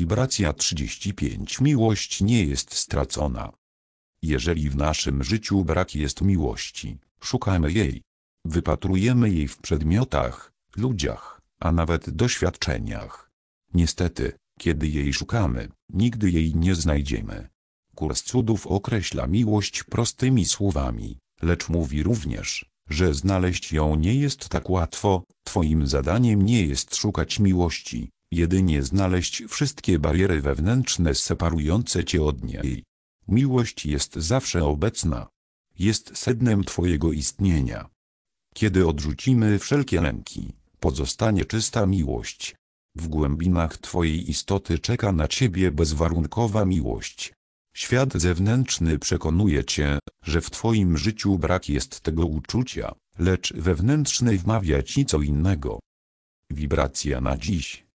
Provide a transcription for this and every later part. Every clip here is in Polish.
Wibracja 35 Miłość nie jest stracona. Jeżeli w naszym życiu brak jest miłości, szukamy jej. Wypatrujemy jej w przedmiotach, ludziach, a nawet doświadczeniach. Niestety, kiedy jej szukamy, nigdy jej nie znajdziemy. Kurs cudów określa miłość prostymi słowami, lecz mówi również, że znaleźć ją nie jest tak łatwo, twoim zadaniem nie jest szukać miłości, jedynie znaleźć wszystkie bariery wewnętrzne separujące cię od niej. Miłość jest zawsze obecna. Jest sednem twojego istnienia. Kiedy odrzucimy wszelkie lęki, pozostanie czysta miłość. W głębinach twojej istoty czeka na ciebie bezwarunkowa miłość. Świat zewnętrzny przekonuje cię, że w twoim życiu brak jest tego uczucia, lecz wewnętrzny wmawia ci co innego. Wibracja na dziś.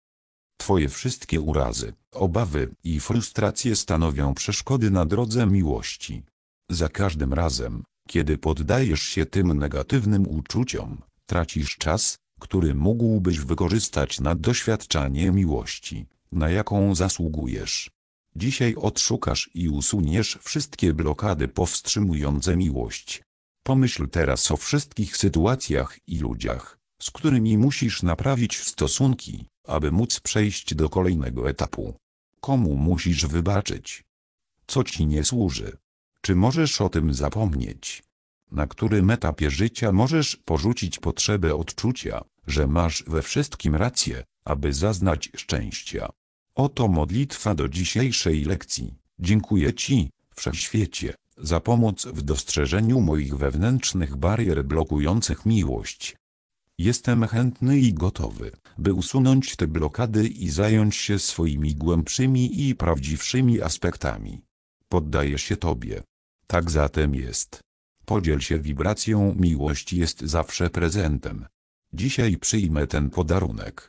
Twoje wszystkie urazy, obawy i frustracje stanowią przeszkody na drodze miłości. Za każdym razem, kiedy poddajesz się tym negatywnym uczuciom, tracisz czas, który mógłbyś wykorzystać na doświadczanie miłości, na jaką zasługujesz. Dzisiaj odszukasz i usuniesz wszystkie blokady powstrzymujące miłość. Pomyśl teraz o wszystkich sytuacjach i ludziach, z którymi musisz naprawić stosunki, aby móc przejść do kolejnego etapu. Komu musisz wybaczyć? Co ci nie służy? Czy możesz o tym zapomnieć? Na którym etapie życia możesz porzucić potrzebę odczucia, że masz we wszystkim rację, aby zaznać szczęścia? Oto modlitwa do dzisiejszej lekcji. Dziękuję Ci, Wszechświecie, za pomoc w dostrzeżeniu moich wewnętrznych barier blokujących miłość. Jestem chętny i gotowy, by usunąć te blokady i zająć się swoimi głębszymi i prawdziwszymi aspektami. Poddaję się Tobie. Tak zatem jest. Podziel się wibracją miłości jest zawsze prezentem. Dzisiaj przyjmę ten podarunek.